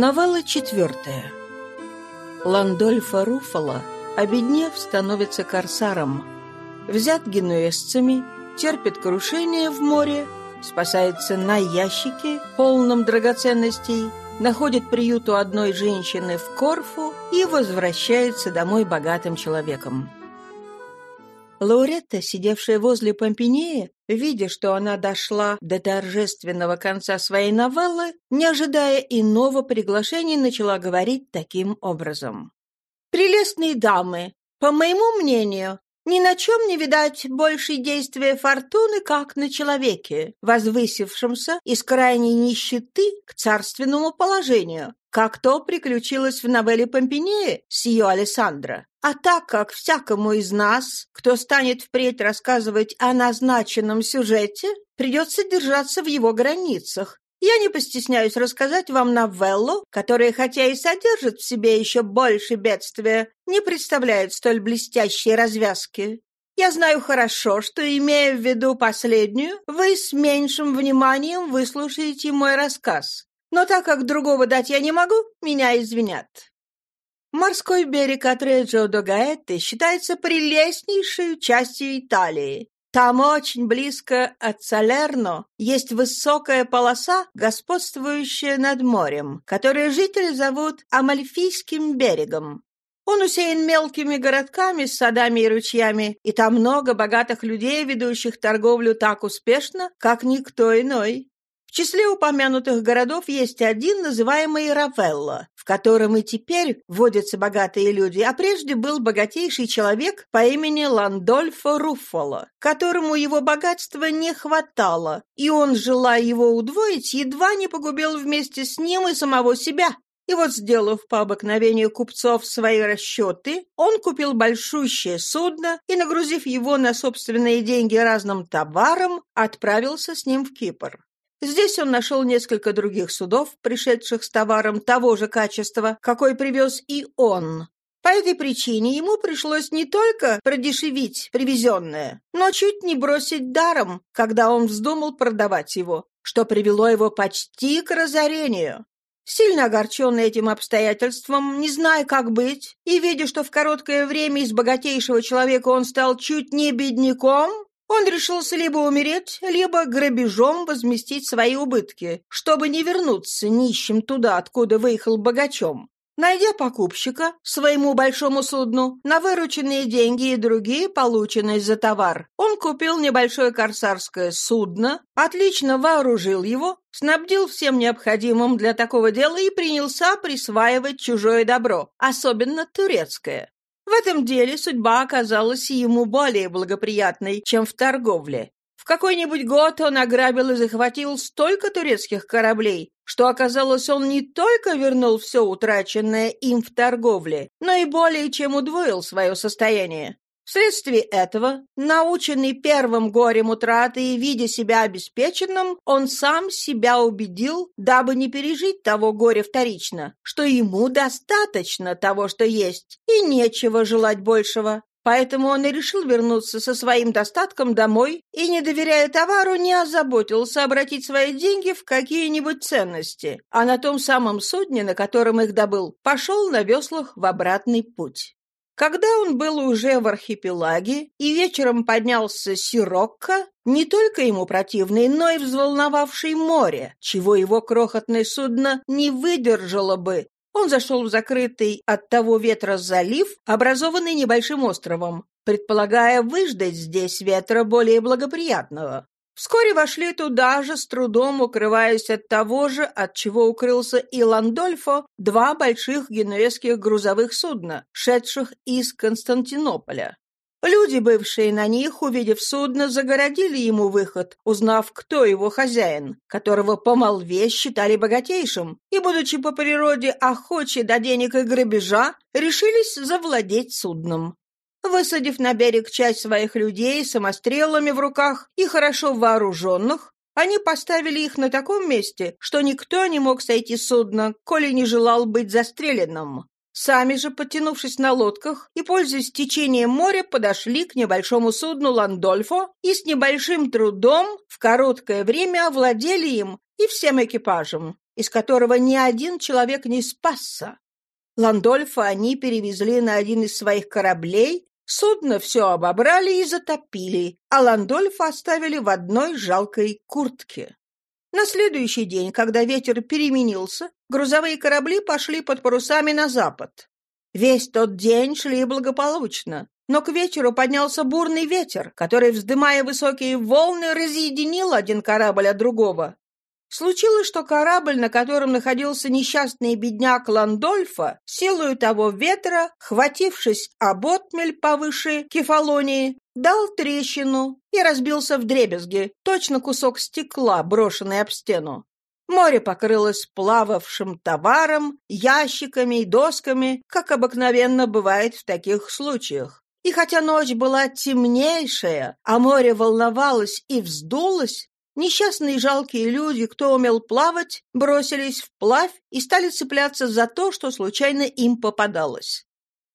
Новелла четвертая. Ландольфо Руфало, обеднев, становится корсаром. Взят генуэзцами, терпит крушение в море, спасается на ящике, полном драгоценностей, находит приют у одной женщины в Корфу и возвращается домой богатым человеком. Лауретта, сидевшая возле Помпинея, видя, что она дошла до торжественного конца своей новеллы, не ожидая иного приглашения, начала говорить таким образом. «Прелестные дамы, по моему мнению, ни на чем не видать большей действия фортуны, как на человеке, возвысившемся из крайней нищеты к царственному положению, как то приключилось в новелле Помпинея с ее Алессандро. А так как всякому из нас, кто станет впредь рассказывать о назначенном сюжете, придется держаться в его границах, я не постесняюсь рассказать вам новеллу, которая, хотя и содержит в себе еще больше бедствия, не представляет столь блестящей развязки. Я знаю хорошо, что, имея в виду последнюю, вы с меньшим вниманием выслушаете мой рассказ. Но так как другого дать я не могу, меня извинят. Морской берег от Реджио до Гаэты считается прелестнейшей частью Италии. Там очень близко от Салерно есть высокая полоса, господствующая над морем, которую жители зовут Амальфийским берегом. Он усеян мелкими городками с садами и ручьями, и там много богатых людей, ведущих торговлю так успешно, как никто иной. В числе упомянутых городов есть один, называемый Равелло, в котором и теперь водятся богатые люди, а прежде был богатейший человек по имени Ландольфо Руффало, которому его богатства не хватало, и он, желая его удвоить, едва не погубил вместе с ним и самого себя. И вот, сделав по обыкновению купцов свои расчеты, он купил большущее судно и, нагрузив его на собственные деньги разным товаром, отправился с ним в Кипр. Здесь он нашел несколько других судов, пришедших с товаром того же качества, какой привез и он. По этой причине ему пришлось не только продешевить привезенное, но чуть не бросить даром, когда он вздумал продавать его, что привело его почти к разорению. Сильно огорченный этим обстоятельством, не зная, как быть, и видя, что в короткое время из богатейшего человека он стал чуть не бедняком, он решился либо умереть, либо грабежом возместить свои убытки, чтобы не вернуться нищим туда, откуда выехал богачом. Найдя покупщика своему большому судну на вырученные деньги и другие, полученные за товар, он купил небольшое корсарское судно, отлично вооружил его, снабдил всем необходимым для такого дела и принялся присваивать чужое добро, особенно турецкое. В этом деле судьба оказалась ему более благоприятной, чем в торговле. В какой-нибудь год он ограбил и захватил столько турецких кораблей, что оказалось, он не только вернул все утраченное им в торговле, но и более чем удвоил свое состояние. Вследствие этого, наученный первым горем утраты и видя себя обеспеченным, он сам себя убедил, дабы не пережить того горя вторично, что ему достаточно того, что есть, и нечего желать большего. Поэтому он и решил вернуться со своим достатком домой и, не доверяя товару, не озаботился обратить свои деньги в какие-нибудь ценности, а на том самом судне, на котором их добыл, пошел на веслах в обратный путь. Когда он был уже в архипелаге и вечером поднялся Сирокко, не только ему противный, но и взволновавший море, чего его крохотное судно не выдержало бы, он зашел в закрытый от того ветра залив, образованный небольшим островом, предполагая выждать здесь ветра более благоприятного. Вскоре вошли туда же, с трудом укрываясь от того же, от чего укрылся и Ландольфо, два больших генуэзских грузовых судна, шедших из Константинополя. Люди, бывшие на них, увидев судно, загородили ему выход, узнав, кто его хозяин, которого по молве считали богатейшим, и, будучи по природе охочи до денег и грабежа, решились завладеть судном. Высадив на берег часть своих людей самострелами в руках и хорошо вооруженных, они поставили их на таком месте, что никто не мог сойти с судна, коли не желал быть застреленным. Сами же, подтянувшись на лодках и, пользуясь течением моря, подошли к небольшому судну Ландольфо и с небольшим трудом в короткое время овладели им и всем экипажем. из которого ни один человек не спасся. Ландольфа они перевезли на один из своих кораблей, судно все обобрали и затопили, а Ландольфа оставили в одной жалкой куртке. На следующий день, когда ветер переменился, грузовые корабли пошли под парусами на запад. Весь тот день шли благополучно, но к вечеру поднялся бурный ветер, который, вздымая высокие волны, разъединил один корабль от другого. Случилось, что корабль, на котором находился несчастный бедняк Ландольфа, силою того ветра, хватившись об отмель повыше Кефалонии, дал трещину и разбился в дребезги, точно кусок стекла, брошенный об стену. Море покрылось плававшим товаром, ящиками и досками, как обыкновенно бывает в таких случаях. И хотя ночь была темнейшая, а море волновалось и вздулось, Несчастные жалкие люди, кто умел плавать, бросились вплавь и стали цепляться за то, что случайно им попадалось.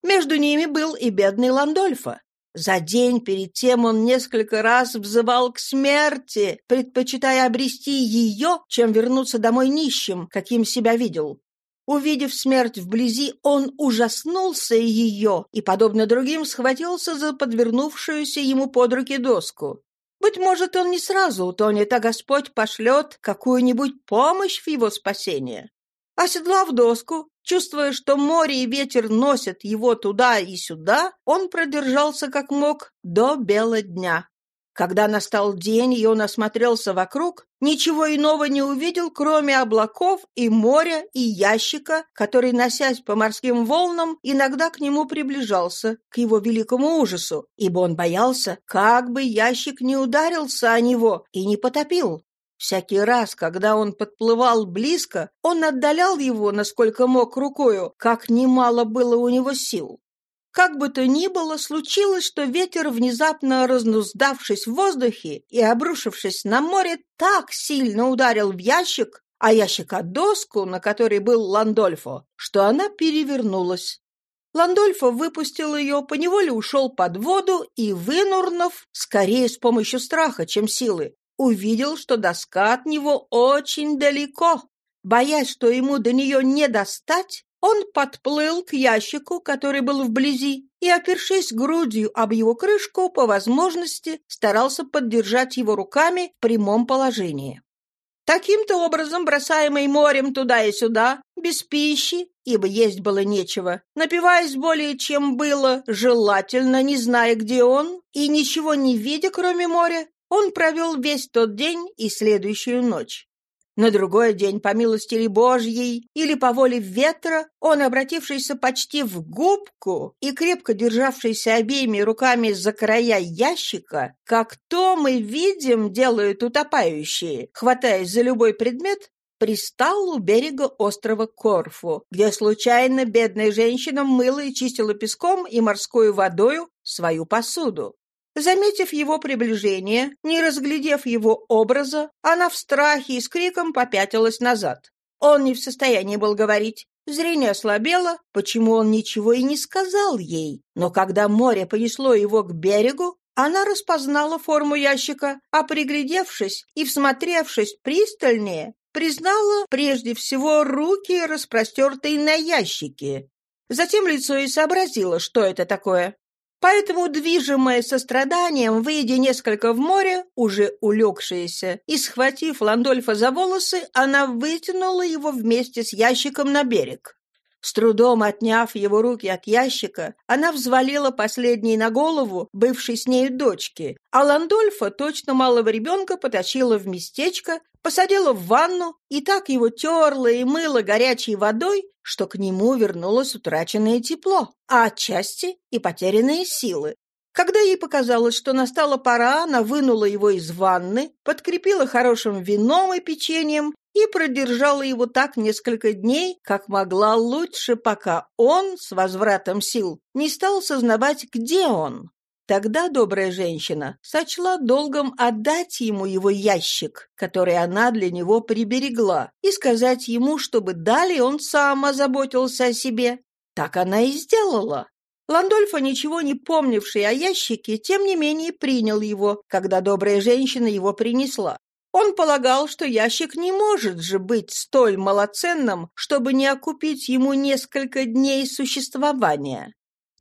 Между ними был и бедный Ландольфа. За день перед тем он несколько раз взывал к смерти, предпочитая обрести ее, чем вернуться домой нищим, каким себя видел. Увидев смерть вблизи, он ужаснулся ее и, подобно другим, схватился за подвернувшуюся ему под руки доску. Быть может, он не сразу утонет, а Господь пошлет какую-нибудь помощь в его спасение. Оседлав доску, чувствуя, что море и ветер носят его туда и сюда, он продержался как мог до бела дня. Когда настал день, и он осмотрелся вокруг, ничего иного не увидел, кроме облаков и моря и ящика, который, носясь по морским волнам, иногда к нему приближался, к его великому ужасу, ибо он боялся, как бы ящик не ударился о него и не потопил. Всякий раз, когда он подплывал близко, он отдалял его, насколько мог рукою, как немало было у него сил. Как бы то ни было, случилось, что ветер, внезапно разнуздавшись в воздухе и обрушившись на море, так сильно ударил в ящик, а ящик о доску, на которой был Ландольфо, что она перевернулась. Ландольфо выпустил ее, поневоле ушел под воду и, вынурнув, скорее с помощью страха, чем силы, увидел, что доска от него очень далеко. Боясь, что ему до нее не достать, он подплыл к ящику, который был вблизи, и, опершись грудью об его крышку, по возможности старался поддержать его руками в прямом положении. Таким-то образом, бросаемый морем туда и сюда, без пищи, ибо есть было нечего, напиваясь более чем было, желательно, не зная, где он, и ничего не видя, кроме моря, он провел весь тот день и следующую ночь. На другой день, по милости Божьей или по воле ветра, он, обратившийся почти в губку и крепко державшийся обеими руками за края ящика, как то мы видим, делают утопающие, хватаясь за любой предмет, пристал у берега острова Корфу, где случайно бедная женщина мыла и чистила песком и морской водою свою посуду. Заметив его приближение, не разглядев его образа, она в страхе и с криком попятилась назад. Он не в состоянии был говорить. Зрение ослабело, почему он ничего и не сказал ей. Но когда море понесло его к берегу, она распознала форму ящика, а приглядевшись и всмотревшись пристальнее, признала прежде всего руки, распростертые на ящике. Затем лицо и сообразила, что это такое. Поэтому, движимая состраданием, выйдя несколько в море, уже улегшаяся, и схватив Ландольфа за волосы, она вытянула его вместе с ящиком на берег. С трудом отняв его руки от ящика, она взвалила последний на голову бывшей с нею дочки, а Ландольфа, точно малого ребенка, потащила в местечко, посадила в ванну и так его терла и мыла горячей водой, что к нему вернулось утраченное тепло, а отчасти и потерянные силы. Когда ей показалось, что настала пора, она вынула его из ванны, подкрепила хорошим вином и печеньем и продержала его так несколько дней, как могла лучше, пока он, с возвратом сил, не стал сознавать, где он. Тогда добрая женщина сочла долгом отдать ему его ящик, который она для него приберегла, и сказать ему, чтобы далее он сам озаботился о себе. Так она и сделала. Ландольфо, ничего не помнивший о ящике, тем не менее принял его, когда добрая женщина его принесла. Он полагал, что ящик не может же быть столь малоценным, чтобы не окупить ему несколько дней существования.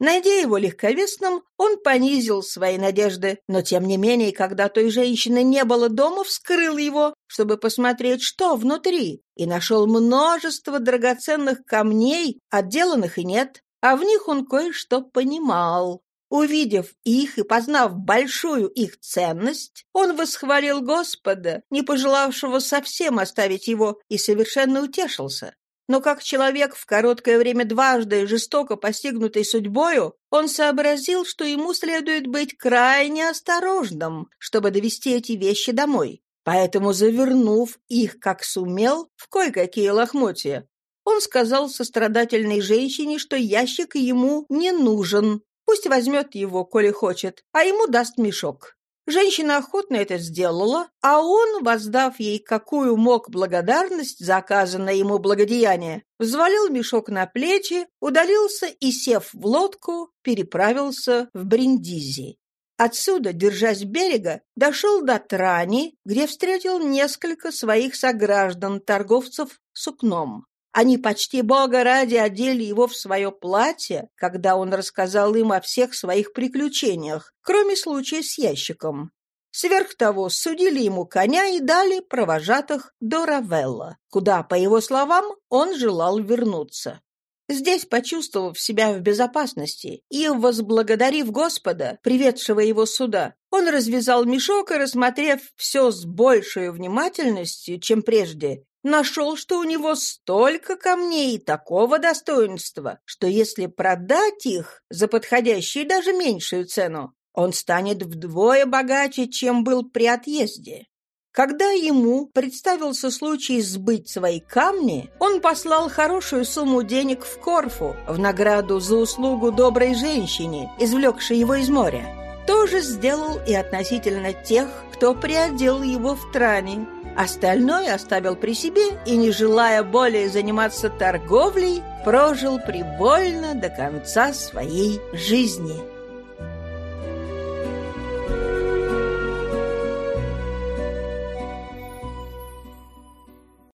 Найдя его легковесным, он понизил свои надежды, но тем не менее, когда той женщины не было дома, вскрыл его, чтобы посмотреть, что внутри, и нашел множество драгоценных камней, отделанных и нет, а в них он кое-что понимал. Увидев их и познав большую их ценность, он восхвалил Господа, не пожелавшего совсем оставить его, и совершенно утешился. Но как человек в короткое время дважды жестоко постигнутый судьбою, он сообразил, что ему следует быть крайне осторожным, чтобы довести эти вещи домой. Поэтому, завернув их, как сумел, в кое-какие лохмотья, он сказал сострадательной женщине, что ящик ему не нужен, Пусть возьмет его, коли хочет, а ему даст мешок. Женщина охотно это сделала, а он, воздав ей какую мог благодарность за оказанное ему благодеяние, взвалил мешок на плечи, удалился и, сев в лодку, переправился в Бриндизи. Отсюда, держась берега, дошел до Трани, где встретил несколько своих сограждан, торговцев сукном. Они почти бога ради одели его в свое платье, когда он рассказал им о всех своих приключениях, кроме случая с ящиком. Сверх того, судили ему коня и дали провожатых до Равелла, куда, по его словам, он желал вернуться. Здесь, почувствовав себя в безопасности и возблагодарив Господа, приведшего его сюда, он развязал мешок и, рассмотрев все с большей внимательностью, чем прежде, нашел, что у него столько камней такого достоинства, что если продать их за подходящую даже меньшую цену, он станет вдвое богаче, чем был при отъезде. Когда ему представился случай сбыть свои камни, он послал хорошую сумму денег в Корфу в награду за услугу доброй женщине, извлекшей его из моря. То же сделал и относительно тех, кто приодел его в тране. Остальное оставил при себе и, не желая более заниматься торговлей, прожил привольно до конца своей жизни.